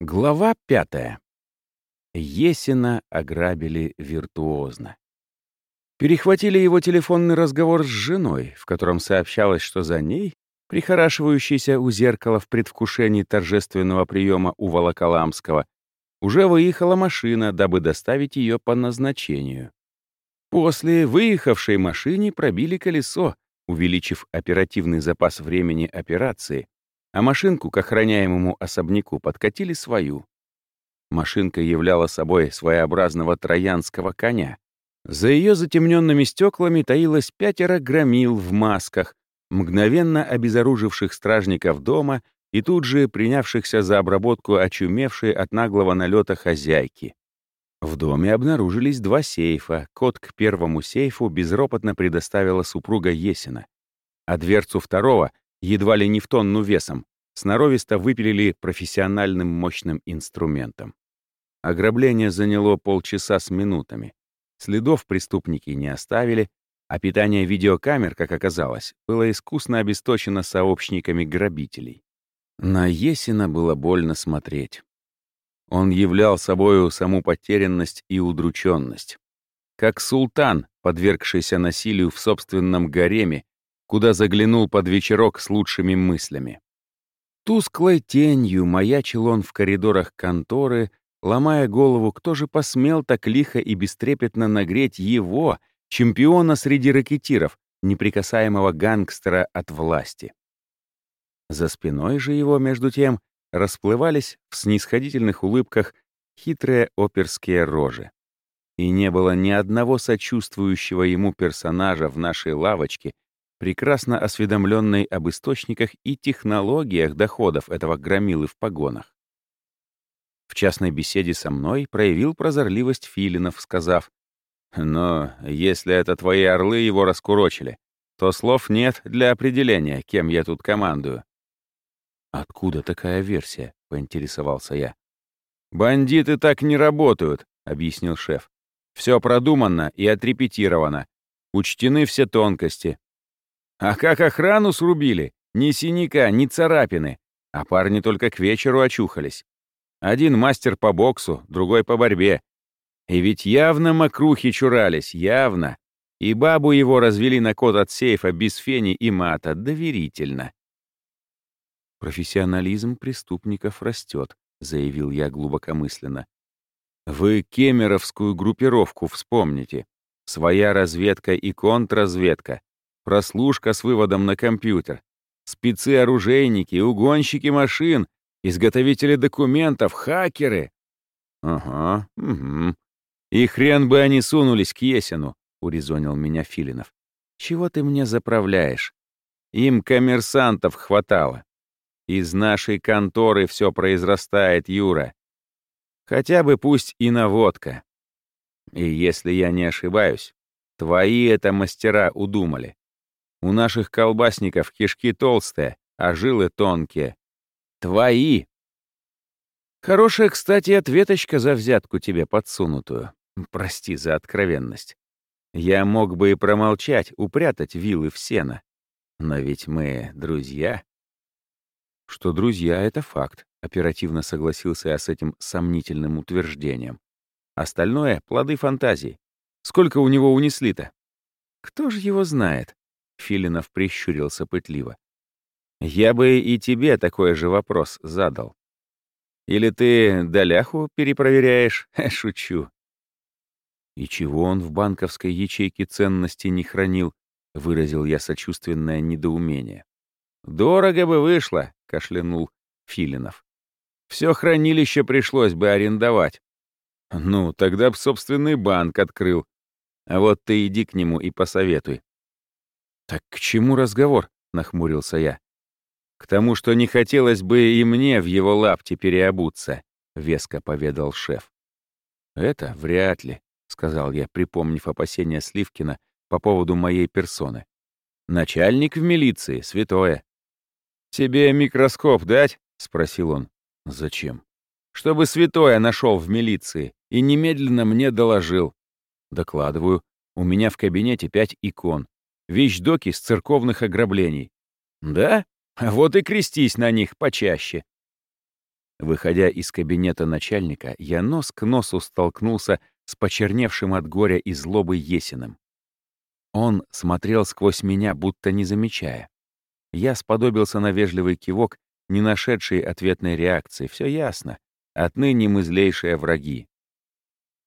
Глава пятая. Есина ограбили виртуозно. Перехватили его телефонный разговор с женой, в котором сообщалось, что за ней, прихорашивающейся у зеркала в предвкушении торжественного приема у Волоколамского, уже выехала машина, дабы доставить ее по назначению. После выехавшей машине пробили колесо, увеличив оперативный запас времени операции, а машинку к охраняемому особняку подкатили свою. Машинка являла собой своеобразного троянского коня. За ее затемненными стеклами таилось пятеро громил в масках, мгновенно обезоруживших стражников дома и тут же принявшихся за обработку очумевшей от наглого налета хозяйки. В доме обнаружились два сейфа. Код к первому сейфу безропотно предоставила супруга Есина, а дверцу второго едва ли не в тонну весом, сноровисто выпилили профессиональным мощным инструментом. Ограбление заняло полчаса с минутами. Следов преступники не оставили, а питание видеокамер, как оказалось, было искусно обесточено сообщниками грабителей. На Есина было больно смотреть. Он являл собою саму потерянность и удрученность. Как султан, подвергшийся насилию в собственном гареме куда заглянул под вечерок с лучшими мыслями. Тусклой тенью маячил он в коридорах конторы, ломая голову, кто же посмел так лихо и бестрепетно нагреть его, чемпиона среди ракетиров, неприкасаемого гангстера от власти. За спиной же его, между тем, расплывались в снисходительных улыбках хитрые оперские рожи. И не было ни одного сочувствующего ему персонажа в нашей лавочке, прекрасно осведомленный об источниках и технологиях доходов этого громилы в погонах. В частной беседе со мной проявил прозорливость Филинов, сказав, «Но если это твои орлы его раскурочили, то слов нет для определения, кем я тут командую». «Откуда такая версия?» — поинтересовался я. «Бандиты так не работают», — объяснил шеф. «Все продумано и отрепетировано. Учтены все тонкости, а как охрану срубили? Ни синяка, ни царапины. А парни только к вечеру очухались. Один мастер по боксу, другой по борьбе. И ведь явно мокрухи чурались, явно. И бабу его развели на код от сейфа без фени и мата, доверительно. «Профессионализм преступников растет», — заявил я глубокомысленно. «Вы кемеровскую группировку вспомните. Своя разведка и контрразведка прослушка с выводом на компьютер, спецы-оружейники, угонщики машин, изготовители документов, хакеры. Ага, угу. И хрен бы они сунулись к Есину, урезонил меня Филинов. Чего ты мне заправляешь? Им коммерсантов хватало. Из нашей конторы все произрастает, Юра. Хотя бы пусть и наводка. И если я не ошибаюсь, твои это мастера удумали. У наших колбасников кишки толстые, а жилы тонкие. Твои. Хорошая, кстати, ответочка за взятку тебе подсунутую. Прости за откровенность. Я мог бы и промолчать, упрятать вилы в сено. Но ведь мы друзья. Что друзья — это факт, оперативно согласился я с этим сомнительным утверждением. Остальное — плоды фантазии. Сколько у него унесли-то? Кто же его знает? Филинов прищурился пытливо. «Я бы и тебе такой же вопрос задал. Или ты доляху перепроверяешь? Шучу». «И чего он в банковской ячейке ценности не хранил?» — выразил я сочувственное недоумение. «Дорого бы вышло», — кашлянул Филинов. «Все хранилище пришлось бы арендовать. Ну, тогда б собственный банк открыл. А вот ты иди к нему и посоветуй. «Так к чему разговор?» — нахмурился я. «К тому, что не хотелось бы и мне в его лапте переобуться», — веско поведал шеф. «Это вряд ли», — сказал я, припомнив опасения Сливкина по поводу моей персоны. «Начальник в милиции, святое». «Тебе микроскоп дать?» — спросил он. «Зачем?» «Чтобы святое нашел в милиции и немедленно мне доложил». «Докладываю. У меня в кабинете пять икон вещдоки с церковных ограблений. Да? Вот и крестись на них почаще. Выходя из кабинета начальника, я нос к носу столкнулся с почерневшим от горя и злобы Есиным. Он смотрел сквозь меня, будто не замечая. Я сподобился на вежливый кивок, не нашедший ответной реакции. Все ясно. Отныне мы злейшие враги.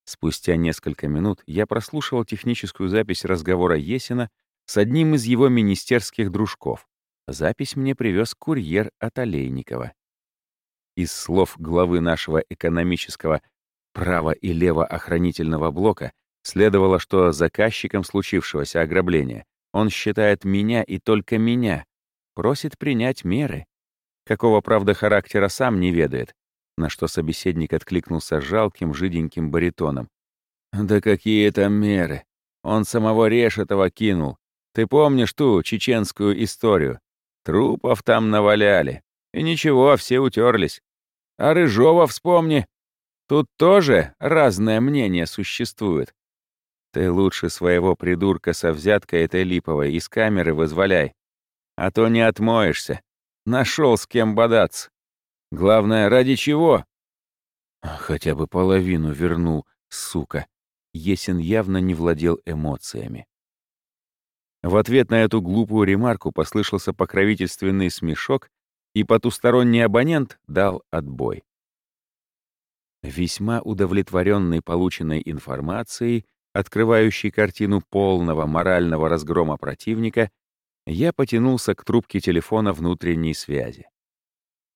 Спустя несколько минут я прослушивал техническую запись разговора Есина с одним из его министерских дружков. Запись мне привез курьер от Олейникова. Из слов главы нашего экономического право- и левоохранительного блока следовало, что заказчиком случившегося ограбления он считает меня и только меня, просит принять меры. Какого, правда, характера сам не ведает, на что собеседник откликнулся жалким, жиденьким баритоном. «Да какие там меры! Он самого Решетова кинул. Ты помнишь ту чеченскую историю? Трупов там наваляли. И ничего, все утерлись. А Рыжова вспомни. Тут тоже разное мнение существует. Ты лучше своего придурка со взяткой этой липовой из камеры вызволяй. А то не отмоешься. Нашел с кем бодаться. Главное, ради чего? Хотя бы половину вернул, сука. Есин явно не владел эмоциями. В ответ на эту глупую ремарку послышался покровительственный смешок, и потусторонний абонент дал отбой. Весьма удовлетворенный полученной информацией, открывающей картину полного морального разгрома противника, я потянулся к трубке телефона внутренней связи.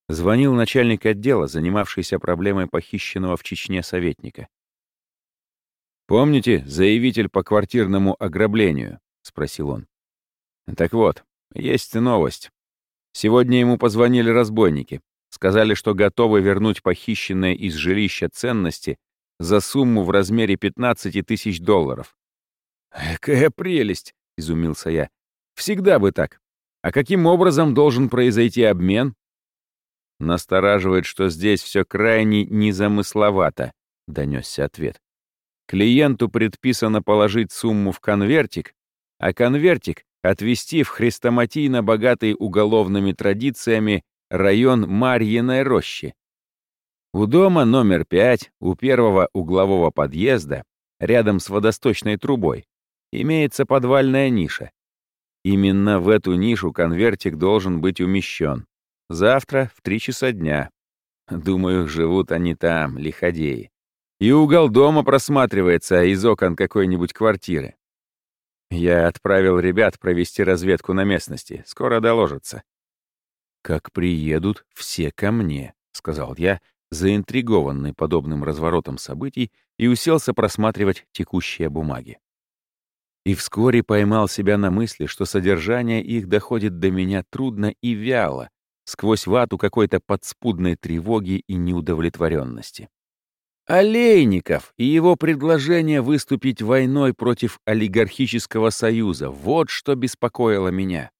Звонил начальник отдела, занимавшийся проблемой похищенного в Чечне советника. «Помните заявитель по квартирному ограблению?» — спросил он. «Так вот, есть новость. Сегодня ему позвонили разбойники. Сказали, что готовы вернуть похищенные из жилища ценности за сумму в размере 15 тысяч долларов. «Какая прелесть!» — изумился я. «Всегда бы так. А каким образом должен произойти обмен?» Настораживает, что здесь все крайне незамысловато, — донесся ответ. Клиенту предписано положить сумму в конвертик, а конвертик отвести в хрестоматийно богатый уголовными традициями район Марьиной рощи. У дома номер пять, у первого углового подъезда, рядом с водосточной трубой, имеется подвальная ниша. Именно в эту нишу конвертик должен быть умещен. Завтра в три часа дня. Думаю, живут они там, лиходеи. И угол дома просматривается из окон какой-нибудь квартиры. Я отправил ребят провести разведку на местности. Скоро доложатся. «Как приедут, все ко мне», — сказал я, заинтригованный подобным разворотом событий, и уселся просматривать текущие бумаги. И вскоре поймал себя на мысли, что содержание их доходит до меня трудно и вяло, сквозь вату какой-то подспудной тревоги и неудовлетворенности. Олейников и его предложение выступить войной против олигархического союза — вот что беспокоило меня.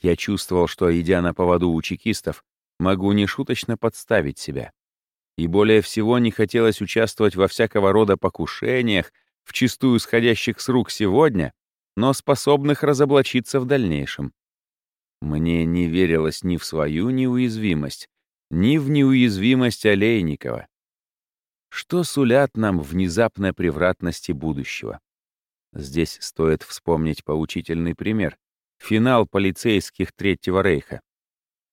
Я чувствовал, что, идя на поводу у чекистов, могу нешуточно подставить себя. И более всего не хотелось участвовать во всякого рода покушениях, вчистую сходящих с рук сегодня, но способных разоблачиться в дальнейшем. Мне не верилось ни в свою неуязвимость, ни в неуязвимость Олейникова. Что сулят нам внезапная превратности будущего? Здесь стоит вспомнить поучительный пример. Финал полицейских Третьего Рейха.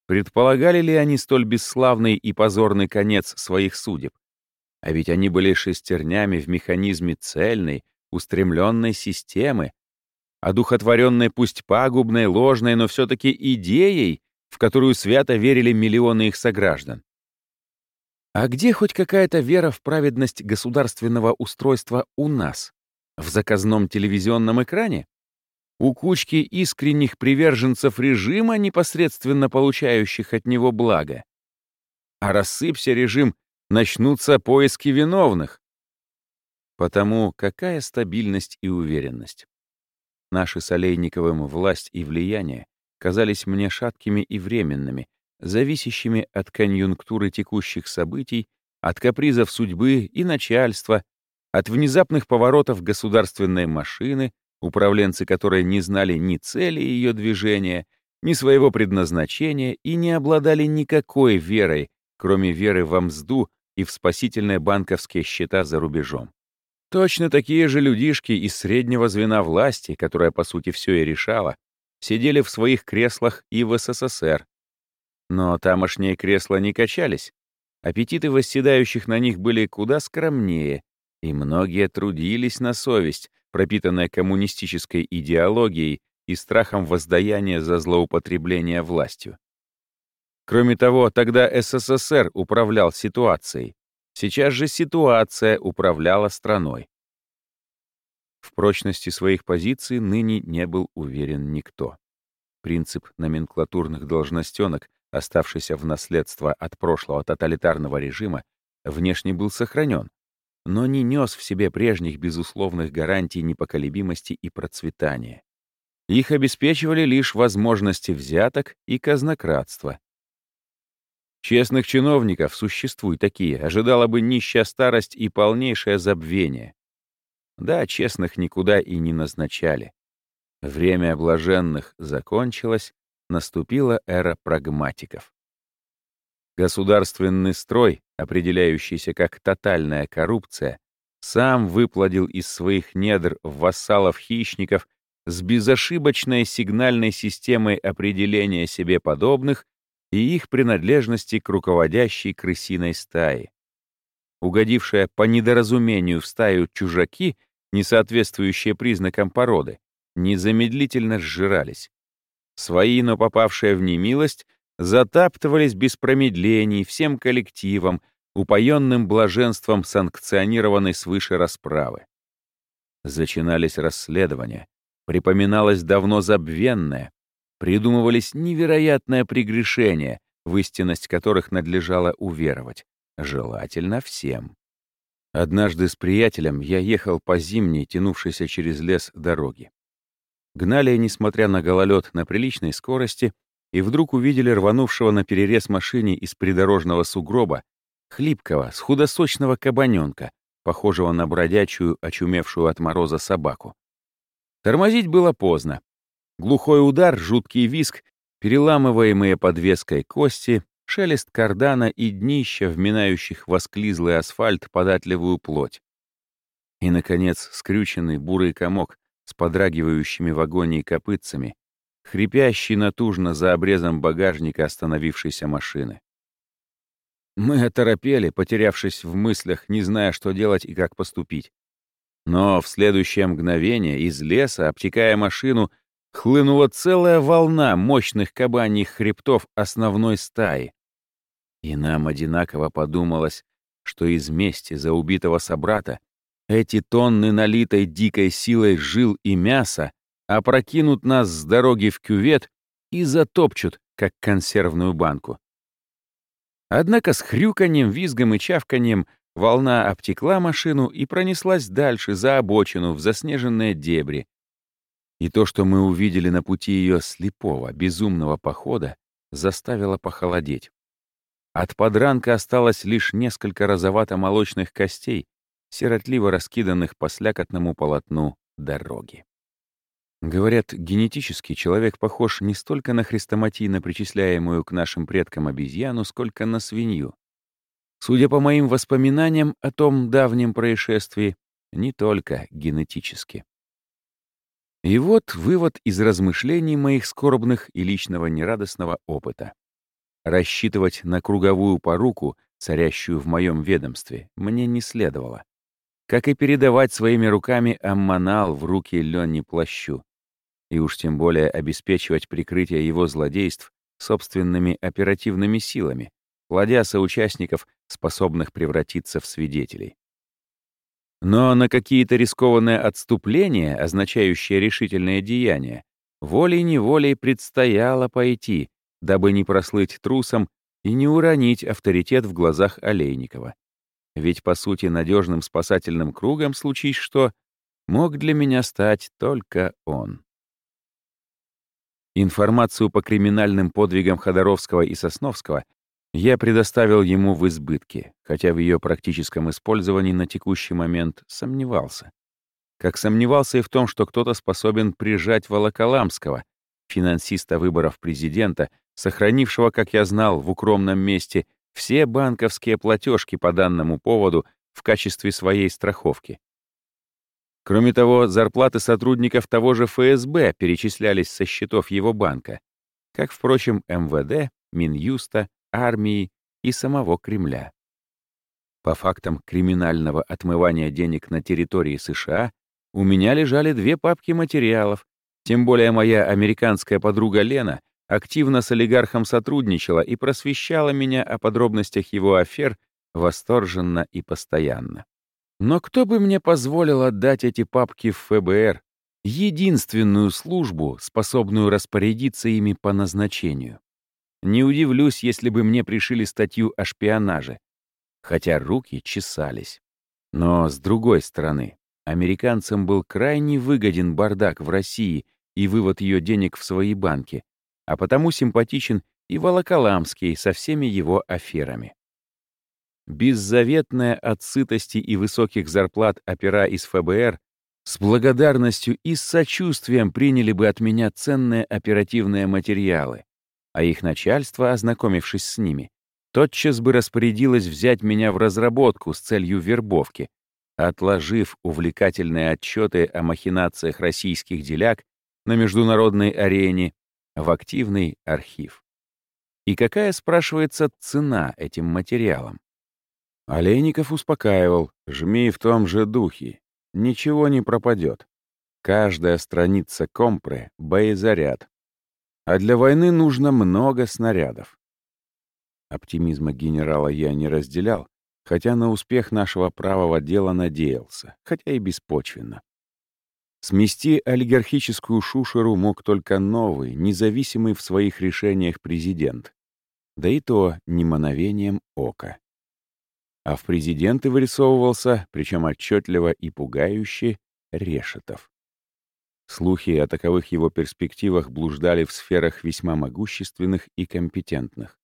Предполагали ли они столь бесславный и позорный конец своих судеб? А ведь они были шестернями в механизме цельной, устремленной системы, одухотворенной пусть пагубной, ложной, но все-таки идеей, в которую свято верили миллионы их сограждан. А где хоть какая-то вера в праведность государственного устройства у нас? В заказном телевизионном экране? У кучки искренних приверженцев режима, непосредственно получающих от него благо? А рассыпься режим, начнутся поиски виновных. Потому какая стабильность и уверенность? Наши с Олейниковым власть и влияние казались мне шаткими и временными, зависящими от конъюнктуры текущих событий, от капризов судьбы и начальства, от внезапных поворотов государственной машины, управленцы которой не знали ни цели ее движения, ни своего предназначения и не обладали никакой верой, кроме веры во мзду и в спасительные банковские счета за рубежом. Точно такие же людишки из среднего звена власти, которая, по сути, все и решала, сидели в своих креслах и в СССР. Но тамошние кресла не качались. Аппетиты восседающих на них были куда скромнее, и многие трудились на совесть, пропитанная коммунистической идеологией и страхом воздаяния за злоупотребление властью. Кроме того, тогда СССР управлял ситуацией. Сейчас же ситуация управляла страной. В прочности своих позиций ныне не был уверен никто. Принцип номенклатурных должностенок, оставшийся в наследство от прошлого тоталитарного режима, внешне был сохранен, но не нес в себе прежних безусловных гарантий непоколебимости и процветания. Их обеспечивали лишь возможности взяток и казнократства, Честных чиновников, существуют такие, ожидала бы нищая старость и полнейшее забвение. Да, честных никуда и не назначали. Время блаженных закончилось, наступила эра прагматиков. Государственный строй, определяющийся как тотальная коррупция, сам выплодил из своих недр вассалов-хищников с безошибочной сигнальной системой определения себе подобных и их принадлежности к руководящей крысиной стае. Угодившая по недоразумению в стаю чужаки, не соответствующие признакам породы, незамедлительно сжирались. Свои, но попавшие в немилость, затаптывались без промедлений всем коллективом, упоенным блаженством санкционированной свыше расправы. Зачинались расследования, припоминалось давно забвенное, придумывались невероятное прегрешения, в истинность которых надлежало уверовать, желательно всем. Однажды с приятелем я ехал по зимней, тянувшейся через лес дороге. Гнали, несмотря на гололед, на приличной скорости, и вдруг увидели рванувшего на перерез машине из придорожного сугроба хлипкого, с худосочного кабаненка, похожего на бродячую, очумевшую от мороза собаку. Тормозить было поздно, Глухой удар, жуткий виск, переламываемые подвеской кости, шелест кардана и днища, вминающих в осклизлый асфальт податливую плоть. И, наконец, скрюченный бурый комок с подрагивающими в агонии копытцами, хрипящий натужно за обрезом багажника остановившейся машины. Мы оторопели, потерявшись в мыслях, не зная, что делать и как поступить. Но в следующее мгновение из леса, обтекая машину, хлынула целая волна мощных кабаньих хребтов основной стаи. И нам одинаково подумалось, что из мести за убитого собрата эти тонны налитой дикой силой жил и мяса опрокинут нас с дороги в кювет и затопчут, как консервную банку. Однако с хрюканьем, визгом и чавканьем волна обтекла машину и пронеслась дальше, за обочину, в заснеженные дебри, и то, что мы увидели на пути ее слепого, безумного похода, заставило похолодеть. От подранка осталось лишь несколько розовато-молочных костей, сиротливо раскиданных по слякотному полотну дороги. Говорят, генетически человек похож не столько на хрестоматийно причисляемую к нашим предкам обезьяну, сколько на свинью. Судя по моим воспоминаниям о том давнем происшествии, не только генетически. И вот вывод из размышлений моих скорбных и личного нерадостного опыта. Рассчитывать на круговую поруку, царящую в моем ведомстве, мне не следовало. Как и передавать своими руками аммонал в руки Ленни Плащу. И уж тем более обеспечивать прикрытие его злодейств собственными оперативными силами, плодя соучастников, способных превратиться в свидетелей. Но на какие-то рискованные отступления, означающие решительные деяния, волей-неволей предстояло пойти, дабы не прослыть трусом и не уронить авторитет в глазах Олейникова. Ведь, по сути, надежным спасательным кругом, случись что, мог для меня стать только он. Информацию по криминальным подвигам Ходоровского и Сосновского я предоставил ему в избытке, хотя в ее практическом использовании на текущий момент сомневался. Как сомневался и в том, что кто-то способен прижать Волоколамского, финансиста выборов президента, сохранившего, как я знал, в укромном месте все банковские платежки по данному поводу в качестве своей страховки. Кроме того, зарплаты сотрудников того же ФСБ перечислялись со счетов его банка, как, впрочем, МВД, Минюста, армии и самого Кремля. По фактам криминального отмывания денег на территории США у меня лежали две папки материалов, тем более моя американская подруга Лена активно с олигархом сотрудничала и просвещала меня о подробностях его афер восторженно и постоянно. Но кто бы мне позволил отдать эти папки в ФБР, единственную службу, способную распорядиться ими по назначению? Не удивлюсь, если бы мне пришили статью о шпионаже, хотя руки чесались. Но, с другой стороны, американцам был крайне выгоден бардак в России и вывод ее денег в свои банки, а потому симпатичен и Волоколамский со всеми его аферами. Беззаветная от сытости и высоких зарплат опера из ФБР с благодарностью и с сочувствием приняли бы от меня ценные оперативные материалы, а их начальство, ознакомившись с ними, тотчас бы распорядилось взять меня в разработку с целью вербовки, отложив увлекательные отчеты о махинациях российских деляк на международной арене в активный архив. И какая, спрашивается, цена этим материалам? Олейников успокаивал, жми в том же духе, ничего не пропадет. Каждая страница компры — боезаряд. А для войны нужно много снарядов. Оптимизма генерала я не разделял, хотя на успех нашего правого дела надеялся, хотя и беспочвенно. Смести олигархическую шушеру мог только новый, независимый в своих решениях президент. Да и то не мановением ока. А в президенты вырисовывался, причем отчетливо и пугающе, Решетов. Слухи о таковых его перспективах блуждали в сферах весьма могущественных и компетентных.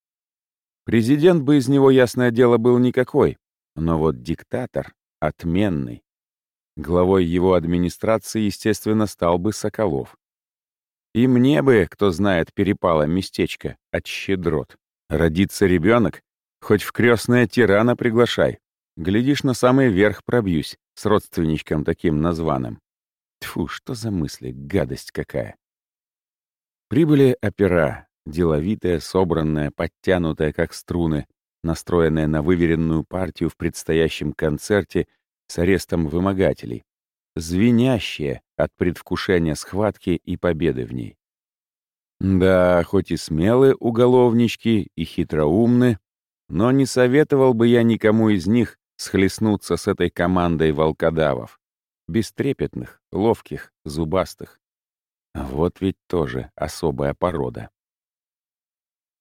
Президент бы из него, ясное дело, был никакой, но вот диктатор — отменный. Главой его администрации, естественно, стал бы Соколов. И мне бы, кто знает, перепало местечко от щедрот. Родится ребенок, хоть в крестное тирана приглашай. Глядишь, на самый верх пробьюсь с родственничком таким названным. Тьфу, что за мысли, гадость какая. Прибыли опера, деловитая, собранная, подтянутая, как струны, настроенная на выверенную партию в предстоящем концерте с арестом вымогателей, звенящая от предвкушения схватки и победы в ней. Да, хоть и смелые уголовнички и хитроумны, но не советовал бы я никому из них схлестнуться с этой командой волкодавов. Бестрепетных, ловких, зубастых. Вот ведь тоже особая порода.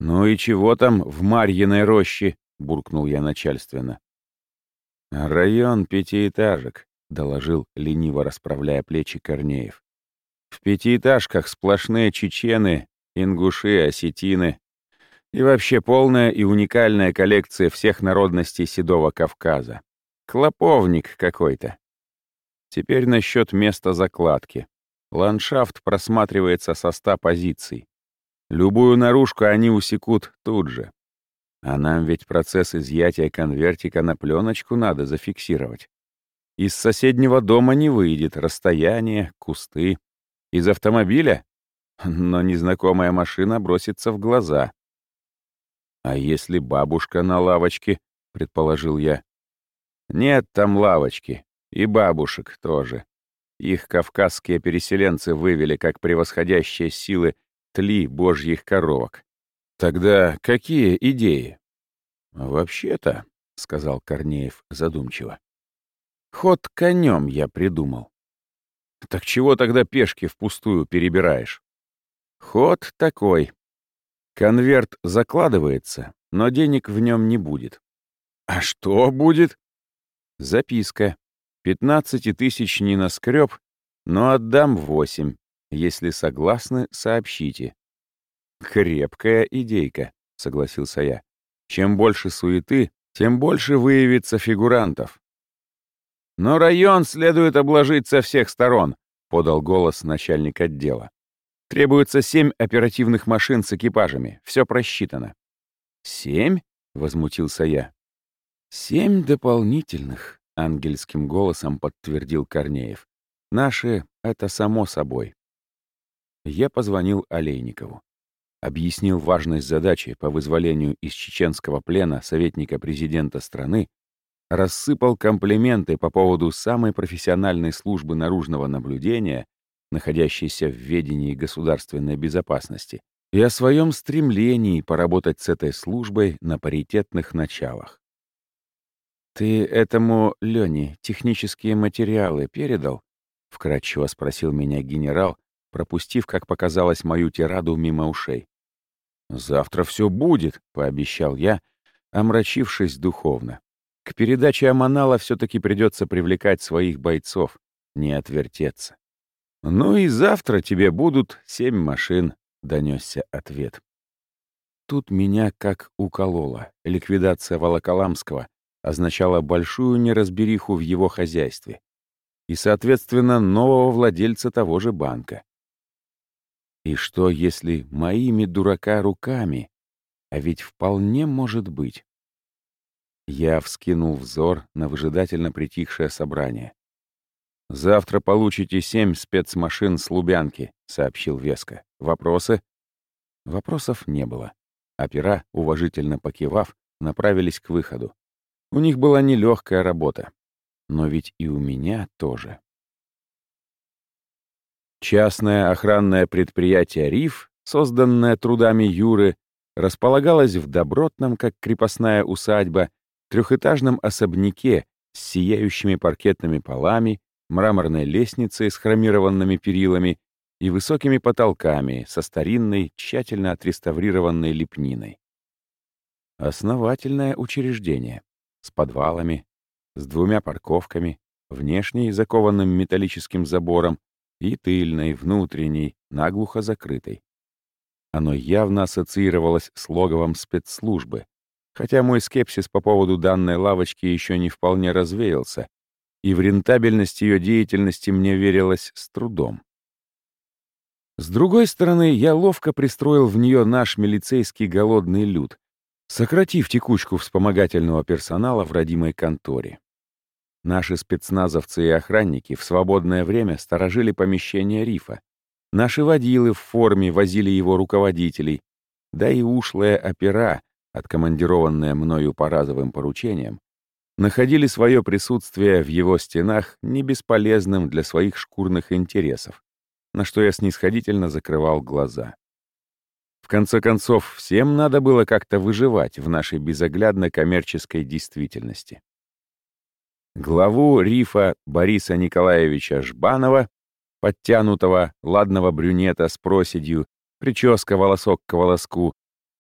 «Ну и чего там в Марьиной роще?» — буркнул я начальственно. «Район пятиэтажек», — доложил, лениво расправляя плечи Корнеев. «В пятиэтажках сплошные чечены, ингуши, осетины и вообще полная и уникальная коллекция всех народностей Седого Кавказа. Клоповник какой-то. Теперь насчет места закладки. Ландшафт просматривается со ста позиций. Любую наружку они усекут тут же. А нам ведь процесс изъятия конвертика на пленочку надо зафиксировать. Из соседнего дома не выйдет расстояние, кусты. Из автомобиля? Но незнакомая машина бросится в глаза. А если бабушка на лавочке, предположил я. Нет там лавочки. И бабушек тоже. Их кавказские переселенцы вывели как превосходящие силы тли божьих коровок. Тогда какие идеи? Вообще-то, — сказал Корнеев задумчиво, — ход конем я придумал. Так чего тогда пешки впустую перебираешь? Ход такой. Конверт закладывается, но денег в нем не будет. А что будет? Записка. Пятнадцати тысяч не наскреб, но отдам восемь. Если согласны, сообщите. Крепкая идейка, согласился я. Чем больше суеты, тем больше выявится фигурантов. Но район следует обложить со всех сторон, подал голос начальник отдела. Требуется семь оперативных машин с экипажами. Все просчитано. Семь? возмутился я. «Семь дополнительных», — ангельским голосом подтвердил Корнеев. «Наши — это само собой». Я позвонил Олейникову. Объяснил важность задачи по вызволению из чеченского плена советника президента страны, рассыпал комплименты по поводу самой профессиональной службы наружного наблюдения, находящейся в ведении государственной безопасности, и о своем стремлении поработать с этой службой на паритетных началах. «Ты этому Лене технические материалы передал?» — вкратчиво спросил меня генерал, пропустив, как показалось, мою тираду мимо ушей. «Завтра все будет», — пообещал я, омрачившись духовно. К передаче Аманала все-таки придется привлекать своих бойцов, не отвертеться. «Ну и завтра тебе будут семь машин», — донесся ответ. Тут меня как укололо. Ликвидация Волоколамского означала большую неразбериху в его хозяйстве и, соответственно, нового владельца того же банка. И что, если моими дурака руками? А ведь вполне может быть. Я вскинул взор на выжидательно притихшее собрание. «Завтра получите семь спецмашин с Лубянки», — сообщил Веско. «Вопросы?» Вопросов не было. Опера, уважительно покивав, направились к выходу. У них была нелегкая работа. Но ведь и у меня тоже. Частное охранное предприятие «Риф», созданное трудами Юры, располагалось в добротном, как крепостная усадьба, трехэтажном особняке с сияющими паркетными полами, мраморной лестницей с хромированными перилами и высокими потолками со старинной, тщательно отреставрированной лепниной. Основательное учреждение с подвалами, с двумя парковками, внешней закованным металлическим забором и тыльной, внутренней, наглухо закрытой. Оно явно ассоциировалось с логовом спецслужбы, хотя мой скепсис по поводу данной лавочки еще не вполне развеялся, и в рентабельность ее деятельности мне верилось с трудом. С другой стороны, я ловко пристроил в нее наш милицейский голодный люд, сократив текучку вспомогательного персонала в родимой конторе. Наши спецназовцы и охранники в свободное время сторожили помещение рифа. Наши водилы в форме возили его руководителей, да и ушлая опера, откомандированная мною по разовым поручениям, находили свое присутствие в его стенах не бесполезным для своих шкурных интересов, на что я снисходительно закрывал глаза. В конце концов, всем надо было как-то выживать в нашей безоглядно коммерческой действительности. Главу рифа Бориса Николаевича Жбанова, подтянутого, ладного брюнета с проседью, прическа волосок к волоску,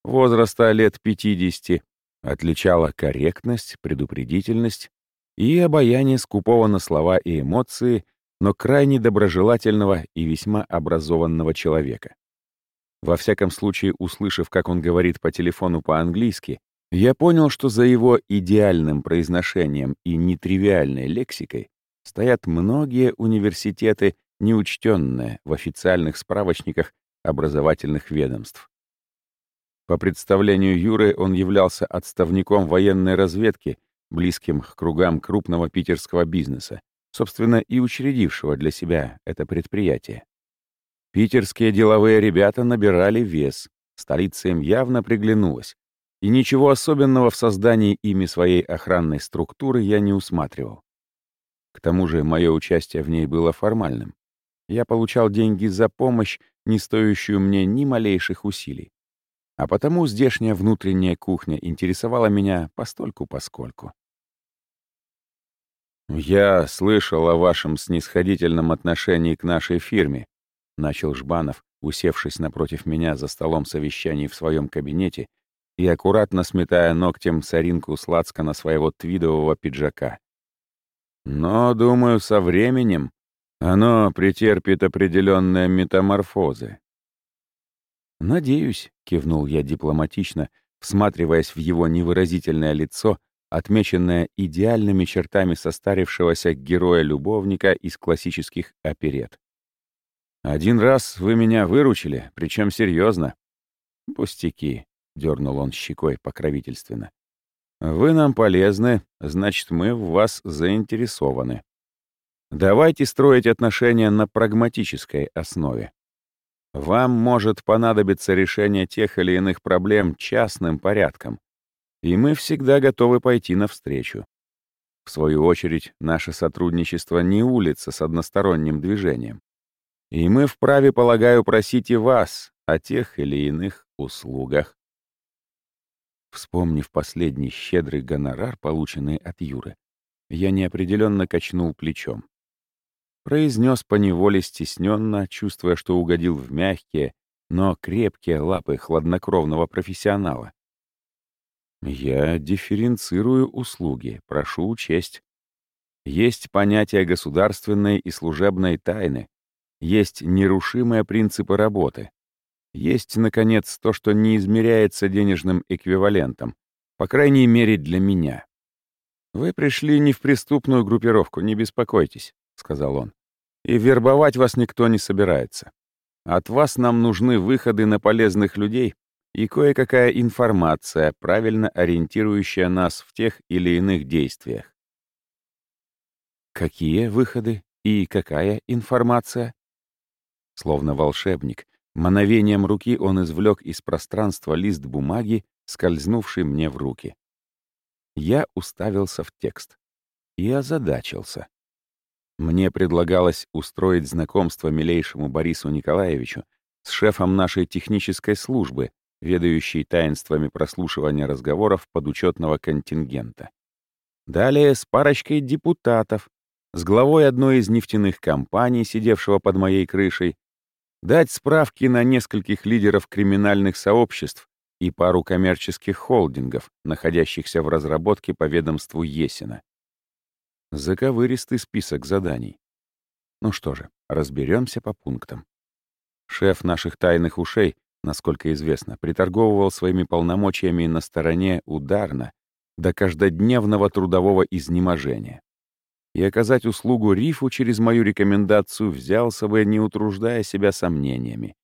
возраста лет 50, отличала корректность, предупредительность и обаяние скупого на слова и эмоции, но крайне доброжелательного и весьма образованного человека. Во всяком случае, услышав, как он говорит по телефону по-английски, я понял, что за его идеальным произношением и нетривиальной лексикой стоят многие университеты, неучтенные в официальных справочниках образовательных ведомств. По представлению Юры он являлся отставником военной разведки, близким к кругам крупного питерского бизнеса, собственно, и учредившего для себя это предприятие. Питерские деловые ребята набирали вес, столица им явно приглянулась, и ничего особенного в создании ими своей охранной структуры я не усматривал. К тому же мое участие в ней было формальным. Я получал деньги за помощь, не стоящую мне ни малейших усилий. А потому здешняя внутренняя кухня интересовала меня постольку-поскольку. «Я слышал о вашем снисходительном отношении к нашей фирме», — начал Жбанов, усевшись напротив меня за столом совещаний в своем кабинете и аккуратно сметая ногтем соринку сладко своего твидового пиджака. Но, думаю, со временем оно претерпит определенные метаморфозы. «Надеюсь», — кивнул я дипломатично, всматриваясь в его невыразительное лицо, отмеченное идеальными чертами состарившегося героя-любовника из классических оперет. «Один раз вы меня выручили, причем серьезно. Пустяки. — дернул он щекой покровительственно. Вы нам полезны, значит, мы в вас заинтересованы. Давайте строить отношения на прагматической основе. Вам может понадобиться решение тех или иных проблем частным порядком, и мы всегда готовы пойти навстречу. В свою очередь, наше сотрудничество не улица с односторонним движением. И мы вправе, полагаю, просить и вас о тех или иных услугах. Вспомнив последний щедрый гонорар, полученный от Юры, я неопределенно качнул плечом. Произнес поневоле стесненно, чувствуя, что угодил в мягкие, но крепкие лапы хладнокровного профессионала. Я дифференцирую услуги, прошу учесть. Есть понятие государственной и служебной тайны, есть нерушимые принципы работы. Есть, наконец, то, что не измеряется денежным эквивалентом, по крайней мере для меня. «Вы пришли не в преступную группировку, не беспокойтесь», — сказал он. «И вербовать вас никто не собирается. От вас нам нужны выходы на полезных людей и кое-какая информация, правильно ориентирующая нас в тех или иных действиях». «Какие выходы и какая информация?» Словно волшебник, мановением руки он извлек из пространства лист бумаги, скользнувший мне в руки. Я уставился в текст и озадачился. Мне предлагалось устроить знакомство милейшему Борису Николаевичу с шефом нашей технической службы, ведающей таинствами прослушивания разговоров подучетного контингента. Далее с парочкой депутатов, с главой одной из нефтяных компаний, сидевшего под моей крышей, дать справки на нескольких лидеров криминальных сообществ и пару коммерческих холдингов, находящихся в разработке по ведомству Есина. Заковыристый список заданий. Ну что же, разберемся по пунктам. Шеф наших тайных ушей, насколько известно, приторговывал своими полномочиями на стороне ударно до каждодневного трудового изнеможения и оказать услугу рифу через мою рекомендацию взялся бы, не утруждая себя сомнениями.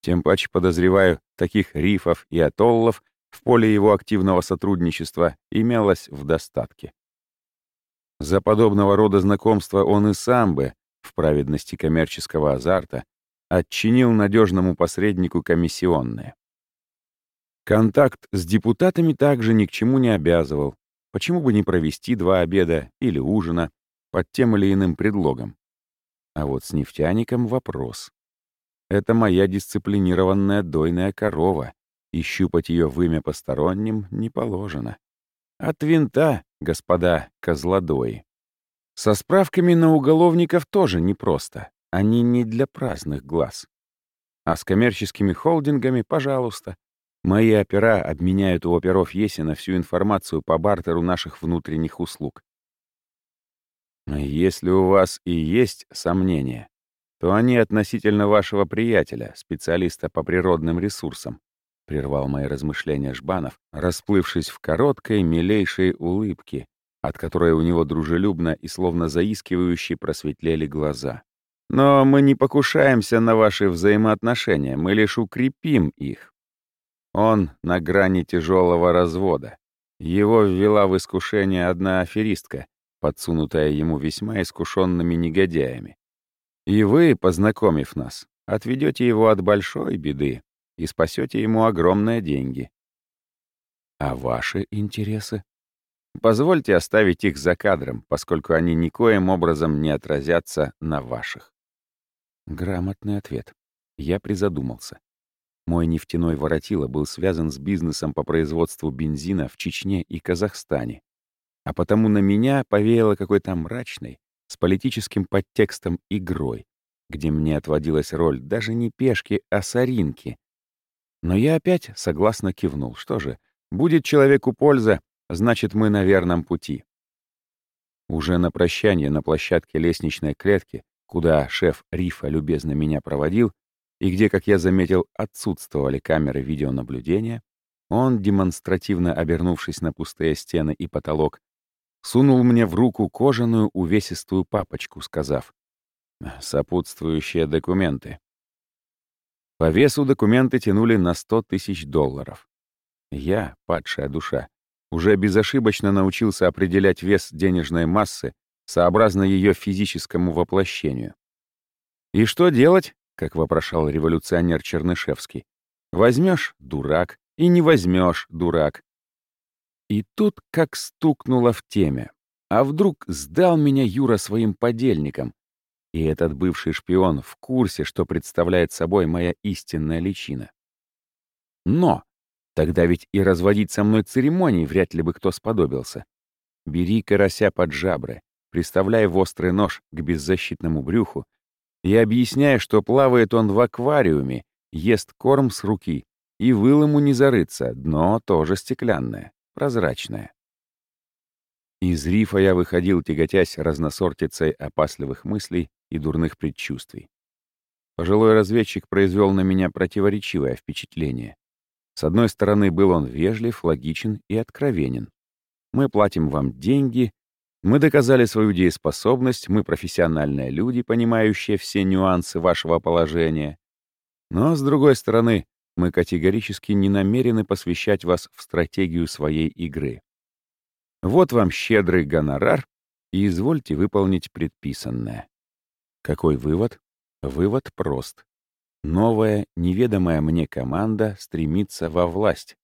Тем паче, подозреваю, таких рифов и атоллов в поле его активного сотрудничества имелось в достатке. За подобного рода знакомства он и сам бы, в праведности коммерческого азарта, отчинил надежному посреднику комиссионное. Контакт с депутатами также ни к чему не обязывал. Почему бы не провести два обеда или ужина, под тем или иным предлогом. А вот с нефтяником вопрос. Это моя дисциплинированная дойная корова, и щупать ее вымя посторонним не положено. От винта, господа козлодои. Со справками на уголовников тоже непросто. Они не для праздных глаз. А с коммерческими холдингами, пожалуйста. Мои опера обменяют у оперов Есина всю информацию по бартеру наших внутренних услуг. Если у вас и есть сомнения, то они относительно вашего приятеля, специалиста по природным ресурсам, прервал мои размышления Жбанов, расплывшись в короткой, милейшей улыбке, от которой у него дружелюбно и словно заискивающе просветлели глаза. Но мы не покушаемся на ваши взаимоотношения, мы лишь укрепим их. Он на грани тяжелого развода. Его ввела в искушение одна аферистка, подсунутая ему весьма искушенными негодяями. И вы, познакомив нас, отведете его от большой беды и спасете ему огромные деньги. А ваши интересы? Позвольте оставить их за кадром, поскольку они никоим образом не отразятся на ваших. Грамотный ответ. Я призадумался. Мой нефтяной воротило был связан с бизнесом по производству бензина в Чечне и Казахстане а потому на меня повеяло какой-то мрачной, с политическим подтекстом игрой, где мне отводилась роль даже не пешки, а соринки. Но я опять согласно кивнул. Что же, будет человеку польза, значит, мы на верном пути. Уже на прощание на площадке лестничной клетки, куда шеф Рифа любезно меня проводил, и где, как я заметил, отсутствовали камеры видеонаблюдения, он, демонстративно обернувшись на пустые стены и потолок, сунул мне в руку кожаную увесистую папочку, сказав «Сопутствующие документы». По весу документы тянули на 100 тысяч долларов. Я, падшая душа, уже безошибочно научился определять вес денежной массы сообразно ее физическому воплощению. «И что делать?» — как вопрошал революционер Чернышевский. «Возьмешь — дурак, и не возьмешь — дурак». И тут как стукнуло в теме. А вдруг сдал меня Юра своим подельникам? И этот бывший шпион в курсе, что представляет собой моя истинная личина. Но тогда ведь и разводить со мной церемонии вряд ли бы кто сподобился. Бери карася под жабры, приставляй в острый нож к беззащитному брюху и объясняя, что плавает он в аквариуме, ест корм с руки, и выл ему не зарыться, дно тоже стеклянное, прозрачное. Из рифа я выходил, тяготясь разносортицей опасливых мыслей и дурных предчувствий. Пожилой разведчик произвел на меня противоречивое впечатление. С одной стороны, был он вежлив, логичен и откровенен. Мы платим вам деньги, мы доказали свою дееспособность, мы профессиональные люди, понимающие все нюансы вашего положения. Но, с другой стороны, мы категорически не намерены посвящать вас в стратегию своей игры. Вот вам щедрый гонорар, и извольте выполнить предписанное. Какой вывод? Вывод прост. Новая, неведомая мне команда стремится во власть.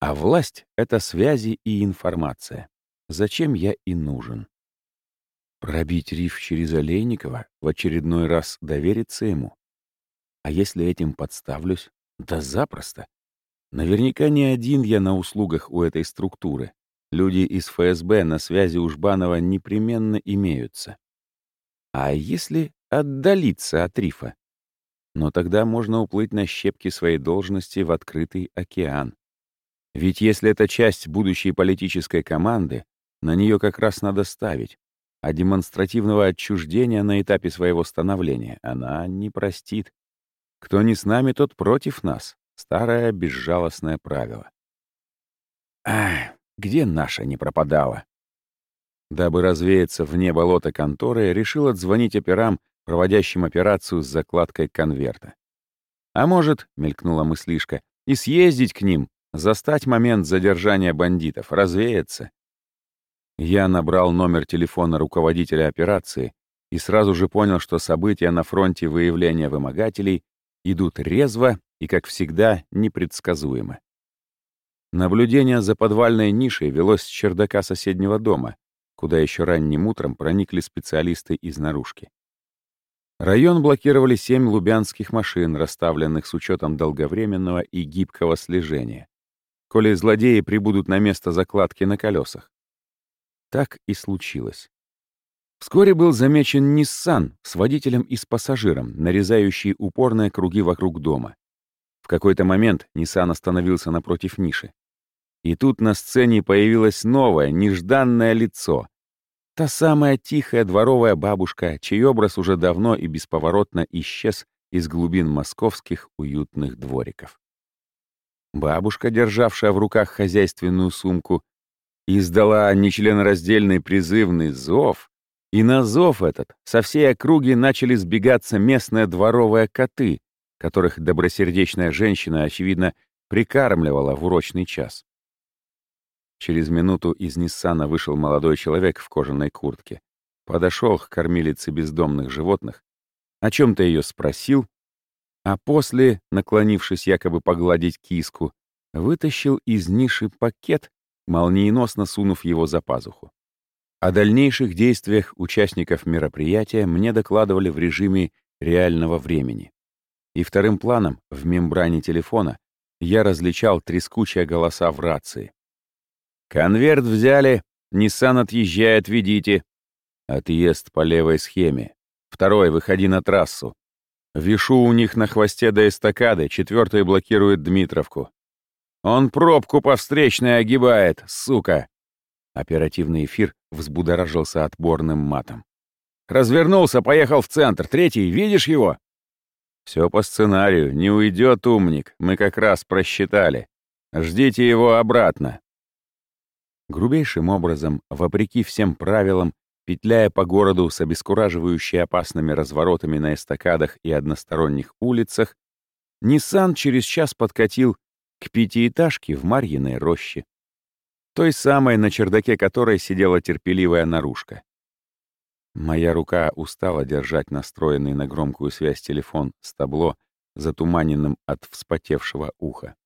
А власть — это связи и информация зачем я и нужен. Пробить риф через Олейникова, в очередной раз довериться ему? А если этим подставлюсь? Да запросто. Наверняка не один я на услугах у этой структуры. Люди из ФСБ на связи у Жбанова непременно имеются. А если отдалиться от рифа? Но тогда можно уплыть на щепки своей должности в открытый океан. Ведь если это часть будущей политической команды, на нее как раз надо ставить, а демонстративного отчуждения на этапе своего становления она не простит. Кто не с нами, тот против нас. Старое безжалостное правило. Ах, где наша не пропадала? Дабы развеяться вне болота конторы, решил отзвонить операм, проводящим операцию с закладкой конверта. А может, — мелькнула мыслишка, — и съездить к ним, застать момент задержания бандитов, развеяться. Я набрал номер телефона руководителя операции и сразу же понял, что события на фронте выявления вымогателей идут резво и, как всегда, непредсказуемо. Наблюдение за подвальной нишей велось с чердака соседнего дома, куда еще ранним утром проникли специалисты из наружки. Район блокировали семь лубянских машин, расставленных с учетом долговременного и гибкого слежения. Коли злодеи прибудут на место закладки на колесах. Так и случилось. Вскоре был замечен Ниссан с водителем и с пассажиром, нарезающий упорные круги вокруг дома. В какой-то момент Ниссан остановился напротив ниши. И тут на сцене появилось новое, нежданное лицо. Та самая тихая дворовая бабушка, чей образ уже давно и бесповоротно исчез из глубин московских уютных двориков. Бабушка, державшая в руках хозяйственную сумку, издала нечленораздельный призывный зов, и на зов этот со всей округи начали сбегаться местные дворовые коты, которых добросердечная женщина, очевидно, прикармливала в урочный час. Через минуту из Ниссана вышел молодой человек в кожаной куртке, подошел к кормилице бездомных животных, о чем-то ее спросил, а после, наклонившись якобы погладить киску, вытащил из ниши пакет молниеносно сунув его за пазуху. О дальнейших действиях участников мероприятия мне докладывали в режиме реального времени. И вторым планом, в мембране телефона, я различал трескучие голоса в рации. «Конверт взяли, Ниссан отъезжает, ведите». Отъезд по левой схеме. Второй, выходи на трассу. Вишу у них на хвосте до эстакады, четвертый блокирует Дмитровку. Он пробку по встречной огибает, сука!» Оперативный эфир взбудоражился отборным матом. «Развернулся, поехал в центр. Третий, видишь его?» «Все по сценарию. Не уйдет умник. Мы как раз просчитали. Ждите его обратно». Грубейшим образом, вопреки всем правилам, петляя по городу с обескураживающей опасными разворотами на эстакадах и односторонних улицах, Ниссан через час подкатил к пятиэтажке в Марьиной роще. Той самой, на чердаке которой сидела терпеливая наружка. Моя рука устала держать настроенный на громкую связь телефон с табло, затуманенным от вспотевшего уха.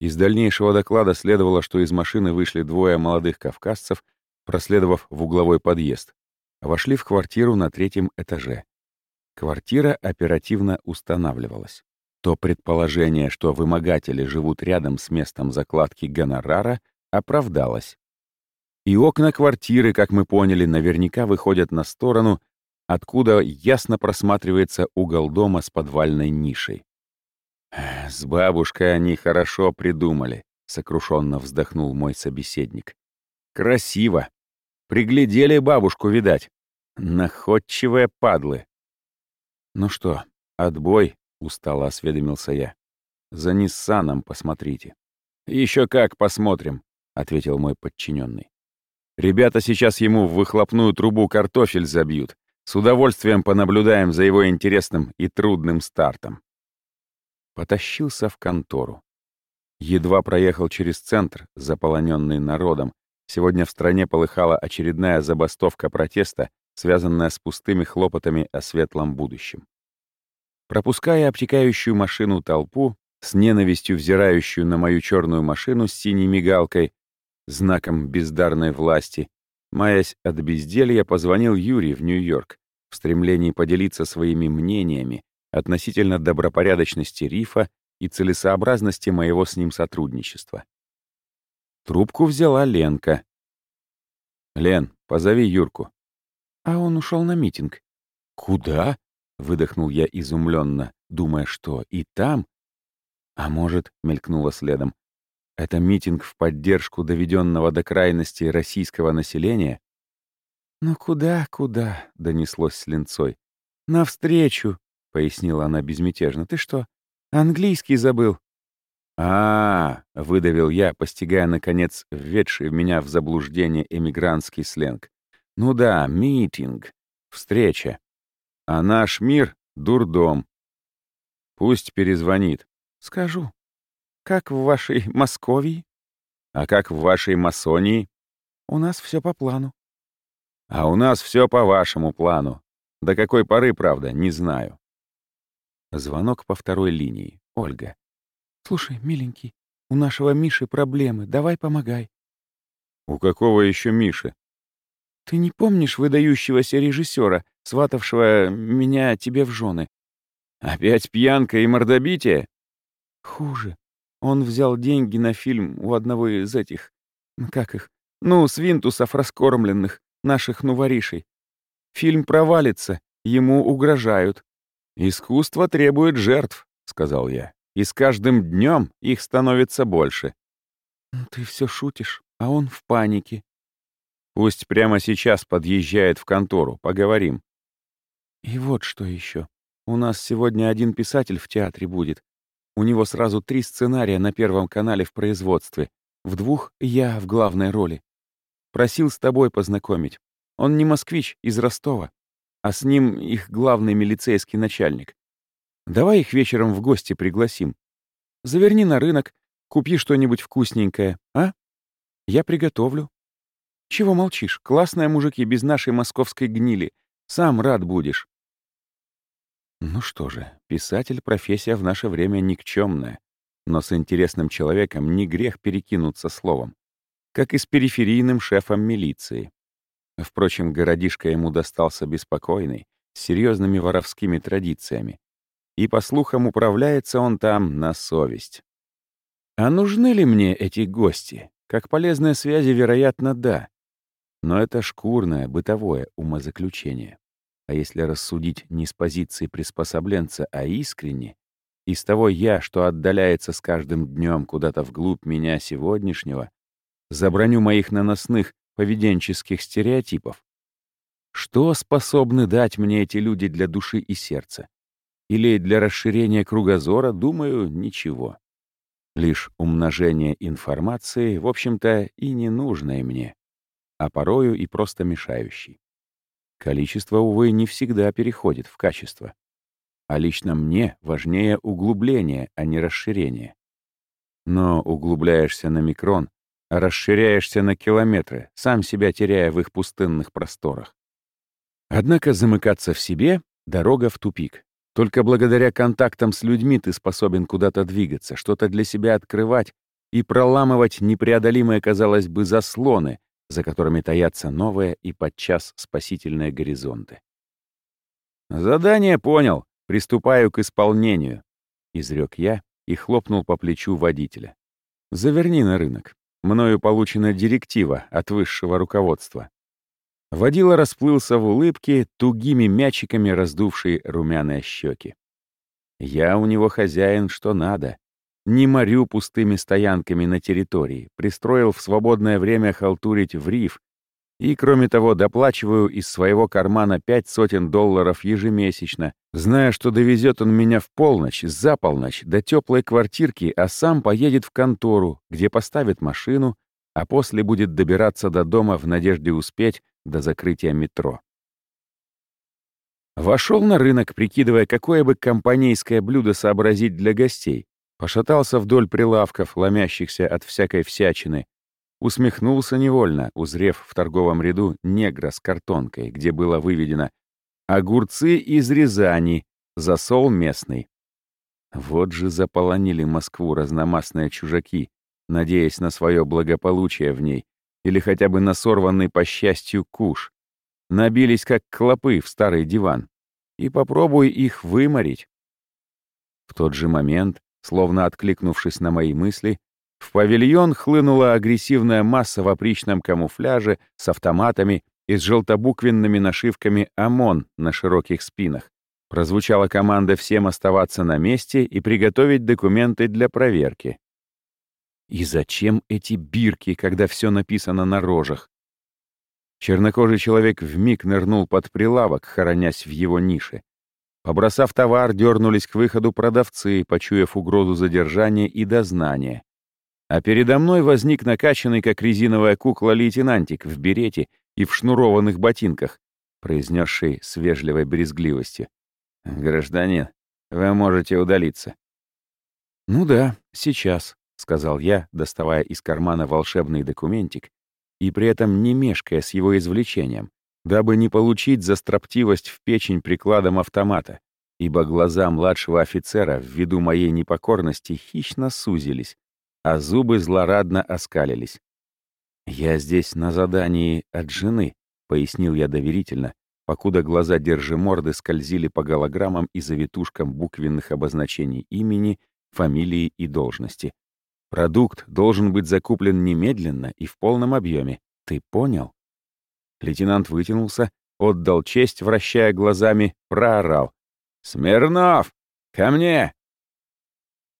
Из дальнейшего доклада следовало, что из машины вышли двое молодых кавказцев, проследовав в угловой подъезд, вошли в квартиру на третьем этаже. Квартира оперативно устанавливалась. То предположение, что вымогатели живут рядом с местом закладки гонорара, оправдалось. И окна квартиры, как мы поняли, наверняка выходят на сторону, откуда ясно просматривается угол дома с подвальной нишей. «С бабушкой они хорошо придумали», — сокрушенно вздохнул мой собеседник. «Красиво. Приглядели бабушку, видать. Находчивые падлы». «Ну что, отбой?» — устало осведомился я. «За Ниссаном посмотрите». Еще как посмотрим», — ответил мой подчиненный. «Ребята сейчас ему в выхлопную трубу картофель забьют. С удовольствием понаблюдаем за его интересным и трудным стартом». Потащился в контору. Едва проехал через центр, заполоненный народом. Сегодня в стране полыхала очередная забастовка протеста, связанная с пустыми хлопотами о светлом будущем. Пропуская обтекающую машину толпу, с ненавистью взирающую на мою черную машину с синей мигалкой, знаком бездарной власти, маясь от безделья, позвонил Юрий в Нью-Йорк в стремлении поделиться своими мнениями относительно добропорядочности рифа и целесообразности моего с ним сотрудничества. Трубку взяла Ленка. «Лен, позови Юрку». А он ушел на митинг. «Куда?» — выдохнул я изумленно, думая, что и там... А может, — мелькнуло следом, — это митинг в поддержку доведенного до крайности российского населения? «Ну куда, куда?» — донеслось с линцой. «Навстречу», — пояснила она безмятежно. «Ты что, английский забыл?» а, -а, -а выдавил я, постигая, наконец, введший меня в заблуждение эмигрантский сленг. «Ну да, митинг, встреча. А наш мир — дурдом. Пусть перезвонит. Скажу. Как в вашей Московии? А как в вашей масонии? У нас все по плану. А у нас все по вашему плану. До какой поры, правда, не знаю. Звонок по второй линии. Ольга. Слушай, миленький, у нашего Миши проблемы. Давай помогай. У какого еще Миши? Ты не помнишь выдающегося режиссера, сватавшего меня тебе в жены? Опять пьянка и мордобитие? Хуже. Он взял деньги на фильм у одного из этих... Как их? Ну, свинтусов раскормленных, наших нуворишей. Фильм провалится, ему угрожают. «Искусство требует жертв», — сказал я. «И с каждым днем их становится больше». «Ты все шутишь, а он в панике». «Пусть прямо сейчас подъезжает в контору, поговорим». «И вот что еще. У нас сегодня один писатель в театре будет. У него сразу три сценария на Первом канале в производстве. В двух я в главной роли. Просил с тобой познакомить. Он не москвич, из Ростова, а с ним их главный милицейский начальник. Давай их вечером в гости пригласим. Заверни на рынок, купи что-нибудь вкусненькое, а? Я приготовлю. Чего молчишь? Классные мужики без нашей московской гнили. Сам рад будешь. Ну что же, писатель — профессия в наше время никчемная, но с интересным человеком не грех перекинуться словом, как и с периферийным шефом милиции. Впрочем, городишко ему достался беспокойный, с серьезными воровскими традициями, и, по слухам, управляется он там на совесть. А нужны ли мне эти гости? Как полезные связи, вероятно, да. Но это шкурное, бытовое умозаключение. А если рассудить не с позиции приспособленца, а искренне, из того «я», что отдаляется с каждым днем куда-то вглубь меня сегодняшнего, за броню моих наносных поведенческих стереотипов. Что способны дать мне эти люди для души и сердца? Или для расширения кругозора, думаю, ничего. Лишь умножение информации, в общем-то, и ненужное мне, а порою и просто мешающий. Количество, увы, не всегда переходит в качество. А лично мне важнее углубление, а не расширение. Но углубляешься на микрон, а расширяешься на километры, сам себя теряя в их пустынных просторах. Однако замыкаться в себе — дорога в тупик. Только благодаря контактам с людьми ты способен куда-то двигаться, что-то для себя открывать и проламывать непреодолимые, казалось бы, заслоны, за которыми таятся новые и подчас спасительные горизонты. «Задание понял. Приступаю к исполнению», — изрек я и хлопнул по плечу водителя. «Заверни на рынок. Мною получена директива от высшего руководства. Водила расплылся в улыбке, тугими мячиками раздувший румяные щеки. Я у него хозяин, что надо. Не морю пустыми стоянками на территории, пристроил в свободное время халтурить в риф, и, кроме того, доплачиваю из своего кармана пять сотен долларов ежемесячно, зная, что довезет он меня в полночь, за полночь, до теплой квартирки, а сам поедет в контору, где поставит машину, а после будет добираться до дома в надежде успеть до закрытия метро. Вошел на рынок, прикидывая, какое бы компанейское блюдо сообразить для гостей. Пошатался вдоль прилавков, ломящихся от всякой всячины, Усмехнулся невольно, узрев в торговом ряду негра с картонкой, где было выведено «Огурцы из Рязани, засол местный». Вот же заполонили Москву разномастные чужаки, надеясь на свое благополучие в ней или хотя бы на сорванный по счастью куш. Набились как клопы в старый диван. И попробуй их выморить. В тот же момент, словно откликнувшись на мои мысли, в павильон хлынула агрессивная масса в опричном камуфляже с автоматами и с желтобуквенными нашивками «ОМОН» на широких спинах. Прозвучала команда всем оставаться на месте и приготовить документы для проверки. И зачем эти бирки, когда все написано на рожах? Чернокожий человек вмиг нырнул под прилавок, хоронясь в его нише. Побросав товар, дернулись к выходу продавцы, почуяв угрозу задержания и дознания. А передо мной возник накачанный, как резиновая кукла, лейтенантик в берете и в шнурованных ботинках, произнесший с вежливой брезгливостью. «Гражданин, вы можете удалиться». «Ну да, сейчас», — сказал я, доставая из кармана волшебный документик и при этом не мешкая с его извлечением, дабы не получить за строптивость в печень прикладом автомата, ибо глаза младшего офицера ввиду моей непокорности хищно сузились, а зубы злорадно оскалились. «Я здесь на задании от жены», — пояснил я доверительно, покуда глаза держиморды скользили по голограммам и завитушкам буквенных обозначений имени, фамилии и должности. «Продукт должен быть закуплен немедленно и в полном объеме. Ты понял?» Лейтенант вытянулся, отдал честь, вращая глазами, проорал. «Смирнов! Ко мне!»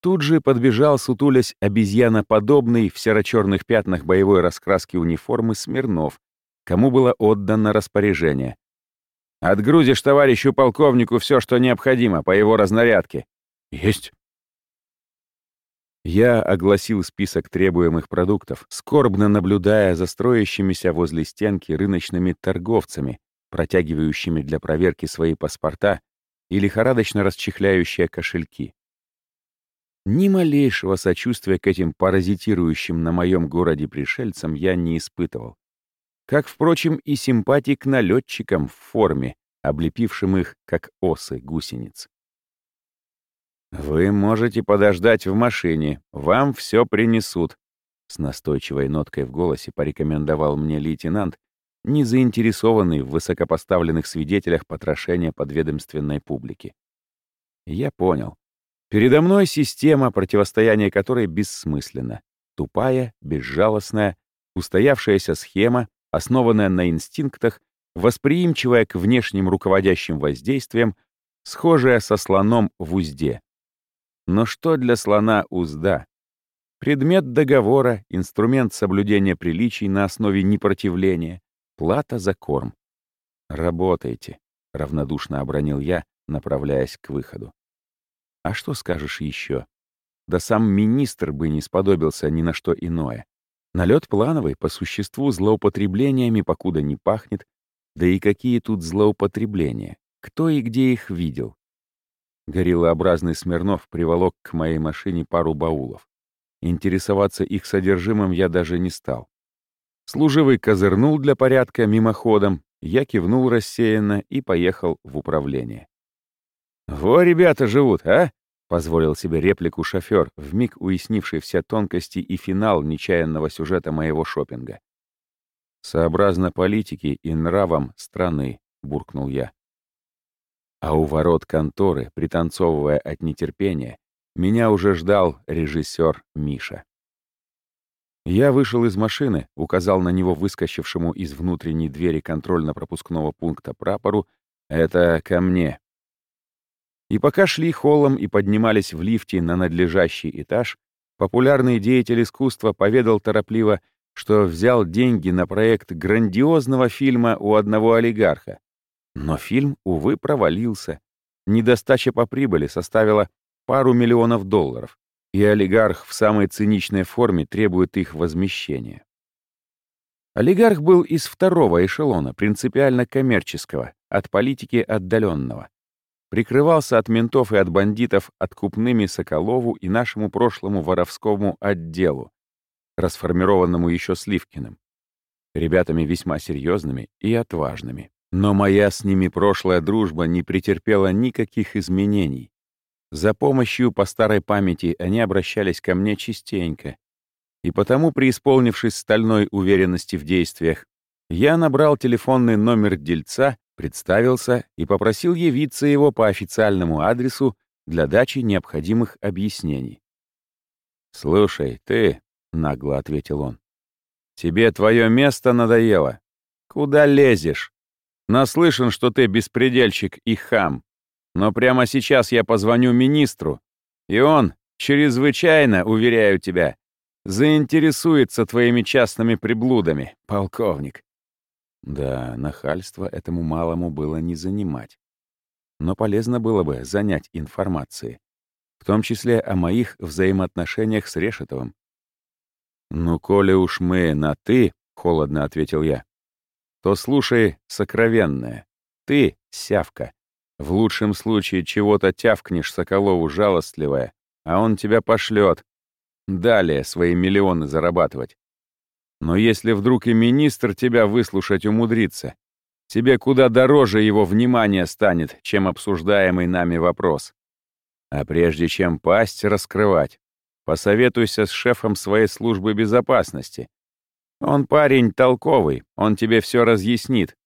Тут же подбежал, сутулясь, обезьяноподобный в серо-черных пятнах боевой раскраски униформы Смирнов, кому было отдано распоряжение. «Отгрузишь товарищу полковнику все, что необходимо по его разнарядке». «Есть». Я огласил список требуемых продуктов, скорбно наблюдая за строящимися возле стенки рыночными торговцами, протягивающими для проверки свои паспорта и лихорадочно расчехляющие кошельки. Ни малейшего сочувствия к этим паразитирующим на моем городе пришельцам я не испытывал. Как, впрочем, и симпатий к налетчикам в форме, облепившим их, как осы гусениц. «Вы можете подождать в машине, вам все принесут», с настойчивой ноткой в голосе порекомендовал мне лейтенант, не заинтересованный в высокопоставленных свидетелях потрошения подведомственной публики. Я понял. Передо мной система, противостояние которой бессмысленно. Тупая, безжалостная, устоявшаяся схема, основанная на инстинктах, восприимчивая к внешним руководящим воздействиям, схожая со слоном в узде. Но что для слона узда? Предмет договора, инструмент соблюдения приличий на основе непротивления, плата за корм. «Работайте», — равнодушно обронил я, направляясь к выходу. А что скажешь еще? Да сам министр бы не сподобился ни на что иное. Налет плановый, по существу, злоупотреблениями покуда не пахнет. Да и какие тут злоупотребления? Кто и где их видел? Гориллообразный Смирнов приволок к моей машине пару баулов. Интересоваться их содержимым я даже не стал. Служивый козырнул для порядка мимоходом, я кивнул рассеянно и поехал в управление. «Во ребята живут, а?» — позволил себе реплику шофер, вмиг уяснивший все тонкости и финал нечаянного сюжета моего шопинга. «Сообразно политике и нравам страны», — буркнул я. А у ворот конторы, пританцовывая от нетерпения, меня уже ждал режиссер Миша. Я вышел из машины, указал на него выскочившему из внутренней двери контрольно-пропускного пункта прапору «Это ко мне». И пока шли холлом и поднимались в лифте на надлежащий этаж, популярный деятель искусства поведал торопливо, что взял деньги на проект грандиозного фильма у одного олигарха. Но фильм, увы, провалился. Недостача по прибыли составила пару миллионов долларов, и олигарх в самой циничной форме требует их возмещения. Олигарх был из второго эшелона, принципиально коммерческого, от политики отдаленного. Прикрывался от ментов и от бандитов откупными Соколову и нашему прошлому воровскому отделу, расформированному еще Сливкиным. Ребятами весьма серьезными и отважными. Но моя с ними прошлая дружба не претерпела никаких изменений. За помощью по старой памяти они обращались ко мне частенько. И потому, преисполнившись стальной уверенности в действиях, я набрал телефонный номер дельца, представился и попросил явиться его по официальному адресу для дачи необходимых объяснений. «Слушай, ты», — нагло ответил он, — «тебе твое место надоело. Куда лезешь? Наслышан, что ты беспредельщик и хам. Но прямо сейчас я позвоню министру, и он, чрезвычайно, уверяю тебя, заинтересуется твоими частными приблудами, полковник. Да, нахальство этому малому было не занимать. Но полезно было бы занять информацией, в том числе о моих взаимоотношениях с Решетовым. «Ну, коли уж мы на «ты», — холодно ответил я, — то слушай сокровенное. Ты — сявка. В лучшем случае чего-то тявкнешь Соколову жалостливое, а он тебя пошлет. Далее свои миллионы зарабатывать. Но если вдруг и министр тебя выслушать умудрится, тебе куда дороже его внимание станет, чем обсуждаемый нами вопрос. А прежде чем пасть раскрывать, посоветуйся с шефом своей службы безопасности. Он парень толковый, он тебе все разъяснит,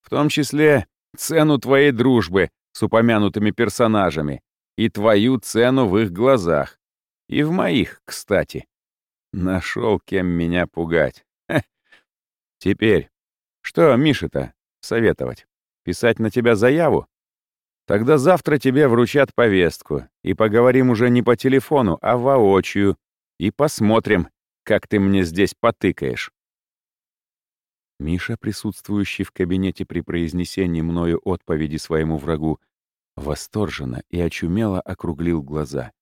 в том числе цену твоей дружбы, с упомянутыми персонажами и твою цену в их глазах. И в моих, кстати. Нашел, кем меня пугать. Хе. Теперь, что Мише-то советовать? Писать на тебя заяву? Тогда завтра тебе вручат повестку, и поговорим уже не по телефону, а воочию, и посмотрим, как ты мне здесь потыкаешь. Миша, присутствующий в кабинете при произнесении мною отповеди своему врагу, восторженно и очумело округлил глаза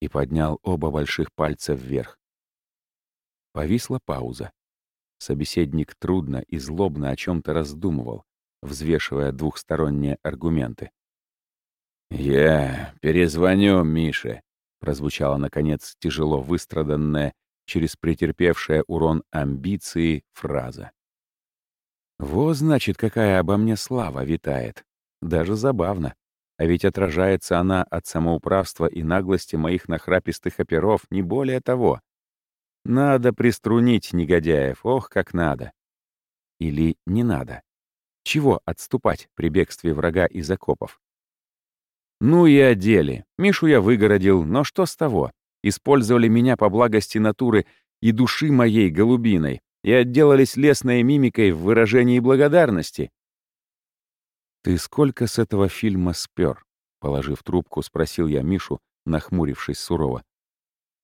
и поднял оба больших пальца вверх. Повисла пауза. Собеседник трудно и злобно о чем то раздумывал, взвешивая двухсторонние аргументы. «Я перезвоню Мише», — прозвучала, наконец, тяжело выстраданная, через претерпевшее урон амбиции фраза. Во, значит, какая обо мне слава витает. Даже забавно. А ведь отражается она от самоуправства и наглости моих нахрапистых оперов, не более того. Надо приструнить негодяев, ох, как надо. Или не надо. Чего отступать при бегстве врага из окопов? Ну и одели. Мишу я выгородил, но что с того? Использовали меня по благости натуры и души моей голубиной и отделались лесной мимикой в выражении благодарности. «Ты сколько с этого фильма спер?» Положив трубку, спросил я Мишу, нахмурившись сурово.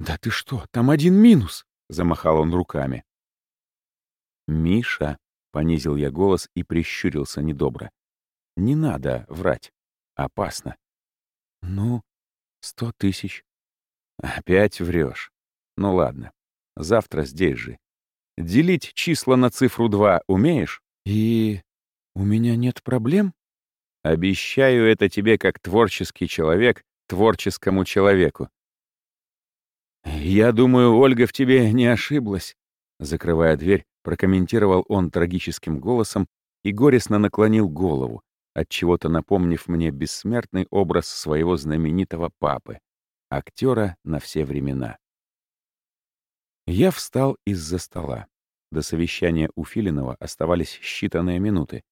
«Да ты что, там один минус!» — замахал он руками. «Миша!» — понизил я голос и прищурился недобро. «Не надо врать. Опасно». «Ну, сто тысяч». «Опять врешь. Ну ладно. Завтра здесь же. Делить числа на цифру 2 умеешь? И у меня нет проблем? Обещаю это тебе как творческий человек творческому человеку. «Я думаю, Ольга в тебе не ошиблась», — закрывая дверь, прокомментировал он трагическим голосом и горестно наклонил голову, отчего-то напомнив мне бессмертный образ своего знаменитого папы, актера на все времена. Я встал из-за стола. До совещания у Филинова оставались считанные минуты.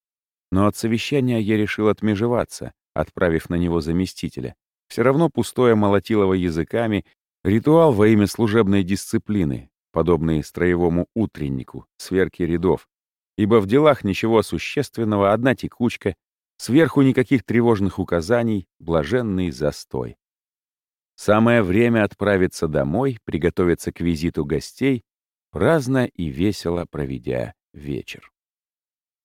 Но от совещания я решил отмежеваться, отправив на него заместителя. Все равно пустое молотилово языками, ритуал во имя служебной дисциплины, подобный строевому утреннику, сверки рядов. Ибо в делах ничего существенного, одна текучка, сверху никаких тревожных указаний, блаженный застой. Самое время отправиться домой, приготовиться к визиту гостей, праздно и весело проведя вечер.